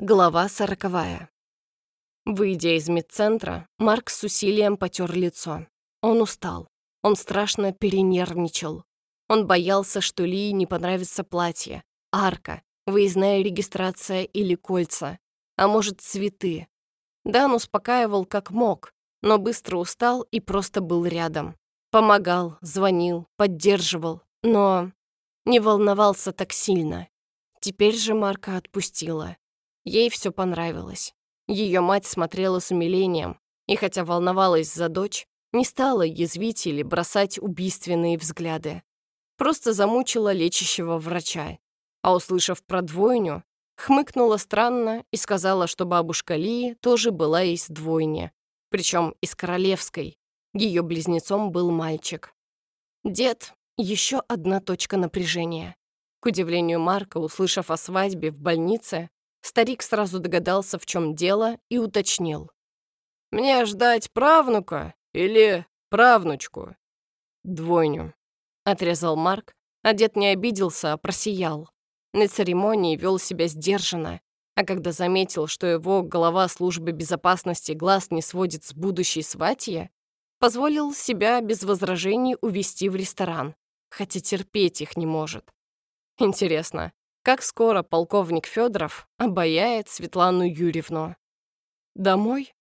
Глава сороковая. Выйдя из медцентра, Марк с усилием потер лицо. Он устал. Он страшно перенервничал. Он боялся, что Лии не понравится платье, арка, выездная регистрация или кольца, а может, цветы. Дан успокаивал как мог, но быстро устал и просто был рядом. Помогал, звонил, поддерживал, но не волновался так сильно. Теперь же Марка отпустила. Ей все понравилось. Ее мать смотрела с умилением, и хотя волновалась за дочь, не стала язвить или бросать убийственные взгляды. Просто замучила лечащего врача. А услышав про двойню, хмыкнула странно и сказала, что бабушка Лии тоже была из двойни, причем из королевской. Ее близнецом был мальчик. Дед — еще одна точка напряжения. К удивлению Марка, услышав о свадьбе в больнице, Старик сразу догадался, в чем дело, и уточнил. «Мне ждать правнука или правнучку?» «Двойню», — отрезал Марк, а дед не обиделся, а просиял. На церемонии вел себя сдержанно, а когда заметил, что его глава службы безопасности глаз не сводит с будущей сватья, позволил себя без возражений увести в ресторан, хотя терпеть их не может. Интересно, как скоро полковник Федоров обаяет Светлану Юрьевну. Домой?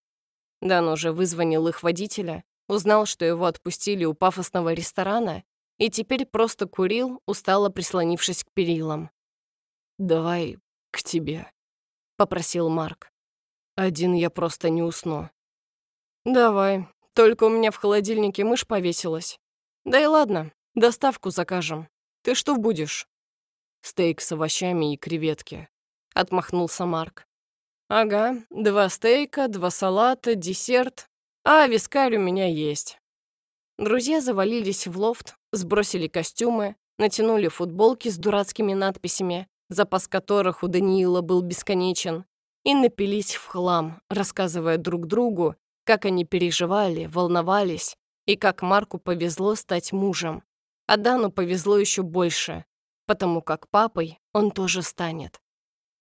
Дан уже вызвонил их водителя, узнал, что его отпустили у пафосного ресторана, и теперь просто курил, устало прислонившись к перилам. «Давай к тебе», — попросил Марк. «Один я просто не усну». «Давай, только у меня в холодильнике мышь повесилась. Да и ладно, доставку закажем. Ты что будешь?» Стейк с овощами и креветки. Отмахнулся Марк. Ага, два стейка, два салата, десерт. А вискарь у меня есть. Друзья завалились в лофт, сбросили костюмы, натянули футболки с дурацкими надписями, запас которых у Даниила был бесконечен, и напились в хлам, рассказывая друг другу, как они переживали, волновались, и как Марку повезло стать мужем. А Дану повезло еще больше потому как папой он тоже станет.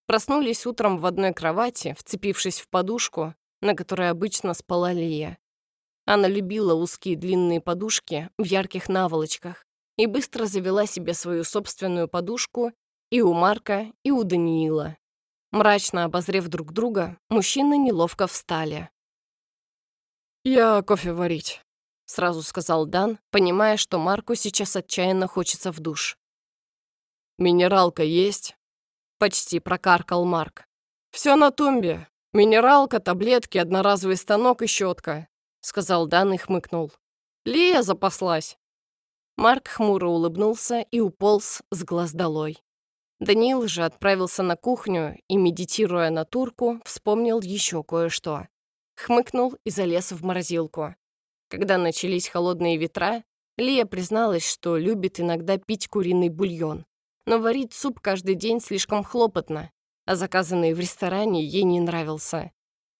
Проснулись утром в одной кровати, вцепившись в подушку, на которой обычно спала Лия. Она любила узкие длинные подушки в ярких наволочках и быстро завела себе свою собственную подушку и у Марка, и у Даниила. Мрачно обозрев друг друга, мужчины неловко встали. «Я кофе варить», — сразу сказал Дан, понимая, что Марку сейчас отчаянно хочется в душ. «Минералка есть?» Почти прокаркал Марк. «Все на тумбе. Минералка, таблетки, одноразовый станок и щетка», сказал Дан и хмыкнул. «Лия запаслась». Марк хмуро улыбнулся и уполз с глаз долой. Даниил же отправился на кухню и, медитируя на турку, вспомнил еще кое-что. Хмыкнул и залез в морозилку. Когда начались холодные ветра, Лия призналась, что любит иногда пить куриный бульон но варить суп каждый день слишком хлопотно, а заказанный в ресторане ей не нравился.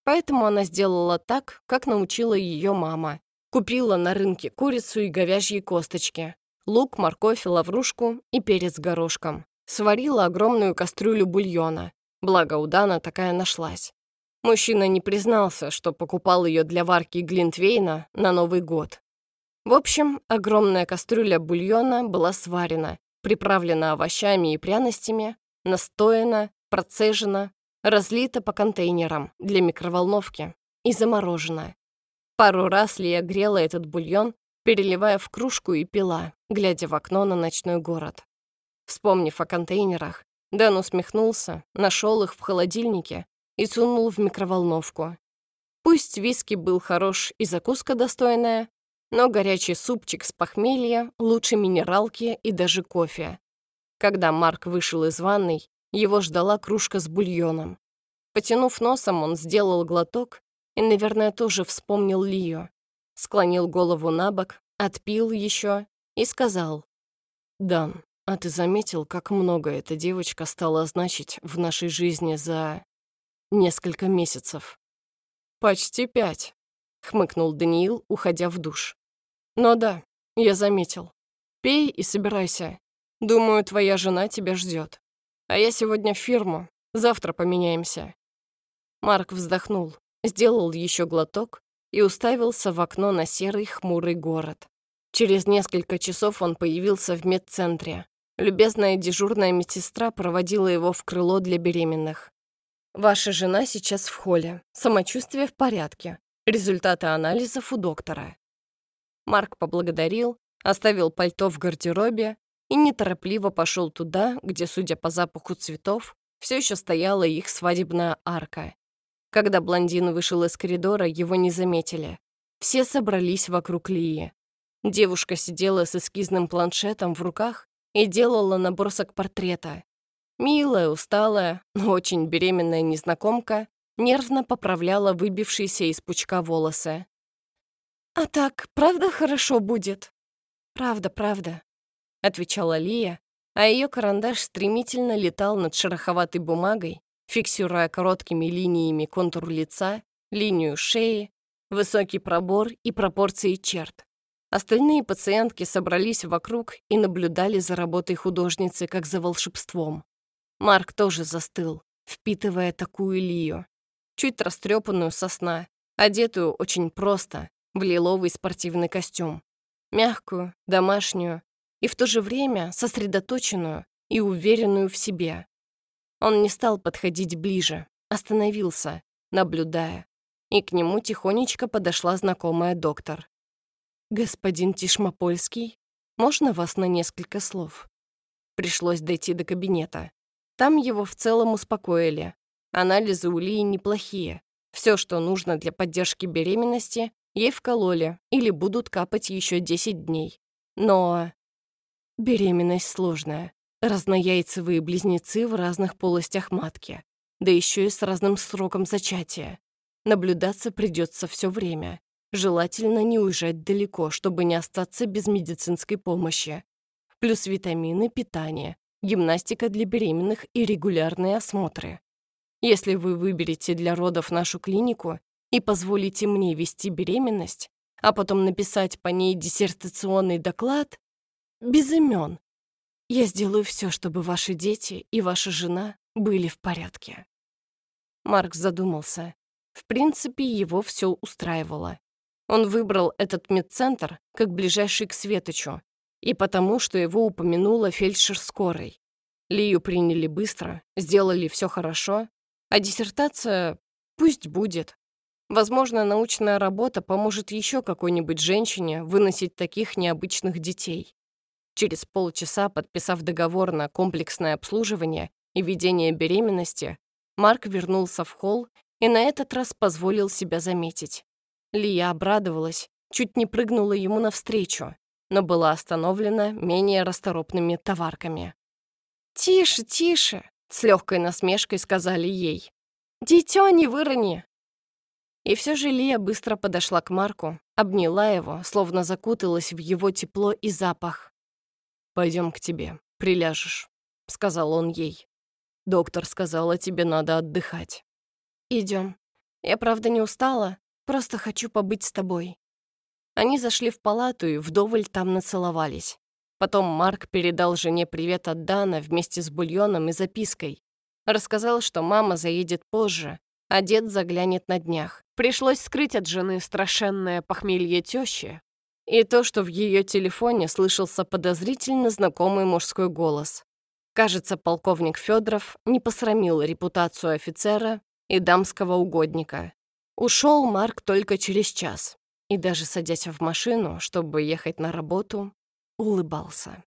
Поэтому она сделала так, как научила ее мама. Купила на рынке курицу и говяжьи косточки, лук, морковь, лаврушку и перец горошком. Сварила огромную кастрюлю бульона, благо у Дана такая нашлась. Мужчина не признался, что покупал ее для варки Глинтвейна на Новый год. В общем, огромная кастрюля бульона была сварена, приправлена овощами и пряностями, настояна, процежена, разлита по контейнерам для микроволновки и заморожена. Пару раз Лия грела этот бульон, переливая в кружку и пила, глядя в окно на ночной город. Вспомнив о контейнерах, Дэн усмехнулся, нашел их в холодильнике и сунул в микроволновку. Пусть виски был хорош и закуска достойная, но горячий супчик с похмелья лучше минералки и даже кофе. Когда Марк вышел из ванной, его ждала кружка с бульоном. Потянув носом, он сделал глоток и, наверное, тоже вспомнил Лию. Склонил голову на бок, отпил еще и сказал. «Дан, а ты заметил, как много эта девочка стала значить в нашей жизни за... несколько месяцев?» «Почти пять», хмыкнул Даниил, уходя в душ. Но да, я заметил. Пей и собирайся. Думаю, твоя жена тебя ждет. А я сегодня в фирму. Завтра поменяемся. Марк вздохнул, сделал еще глоток и уставился в окно на серый хмурый город. Через несколько часов он появился в медцентре. Любезная дежурная медсестра проводила его в крыло для беременных. «Ваша жена сейчас в холле. Самочувствие в порядке. Результаты анализов у доктора». Марк поблагодарил, оставил пальто в гардеробе и неторопливо пошел туда, где, судя по запаху цветов, все еще стояла их свадебная арка. Когда блондин вышел из коридора, его не заметили. Все собрались вокруг Лии. Девушка сидела с эскизным планшетом в руках и делала набросок портрета. Милая, усталая, но очень беременная незнакомка нервно поправляла выбившиеся из пучка волосы. «А так, правда хорошо будет?» «Правда, правда», — отвечала Лия, а ее карандаш стремительно летал над шероховатой бумагой, фиксируя короткими линиями контур лица, линию шеи, высокий пробор и пропорции черт. Остальные пациентки собрались вокруг и наблюдали за работой художницы, как за волшебством. Марк тоже застыл, впитывая такую Лию. Чуть растрепанную сосна, одетую очень просто, в лиловый спортивный костюм. Мягкую, домашнюю и в то же время сосредоточенную и уверенную в себе. Он не стал подходить ближе, остановился, наблюдая. И к нему тихонечко подошла знакомая доктор. «Господин Тишмопольский, можно вас на несколько слов?» Пришлось дойти до кабинета. Там его в целом успокоили. Анализы у Лии неплохие. Все, что нужно для поддержки беременности, ей вкололи или будут капать еще 10 дней. Но беременность сложная. Разнояйцевые близнецы в разных полостях матки. Да еще и с разным сроком зачатия. Наблюдаться придется все время. Желательно не уезжать далеко, чтобы не остаться без медицинской помощи. Плюс витамины, питание, гимнастика для беременных и регулярные осмотры. Если вы выберете для родов нашу клинику и позволите мне вести беременность, а потом написать по ней диссертационный доклад, без имен, я сделаю все, чтобы ваши дети и ваша жена были в порядке. Марк задумался. В принципе, его все устраивало. Он выбрал этот медцентр как ближайший к Светочу, и потому, что его упомянула фельдшер скорой. Лию приняли быстро, сделали все хорошо, а диссертация пусть будет. Возможно, научная работа поможет еще какой-нибудь женщине выносить таких необычных детей. Через полчаса, подписав договор на комплексное обслуживание и ведение беременности, Марк вернулся в холл и на этот раз позволил себя заметить. Лия обрадовалась, чуть не прыгнула ему навстречу, но была остановлена менее расторопными товарками. «Тише, тише!» — с легкой насмешкой сказали ей. «Дитё, не вырони!» И все же Лия быстро подошла к Марку, обняла его, словно закуталась в его тепло и запах. Пойдем к тебе, приляжешь», — сказал он ей. «Доктор сказала, тебе надо отдыхать». Идем. Я правда не устала, Просто хочу побыть с тобой». Они зашли в палату и вдоволь там нацеловались. Потом Марк передал жене привет от Дана вместе с бульоном и запиской. Рассказал, что мама заедет позже, а дед заглянет на днях. Пришлось скрыть от жены страшенное похмелье тещи и то, что в ее телефоне слышался подозрительно знакомый мужской голос. Кажется, полковник Федоров не посрамил репутацию офицера и дамского угодника. Ушел Марк только через час и даже садясь в машину, чтобы ехать на работу, улыбался.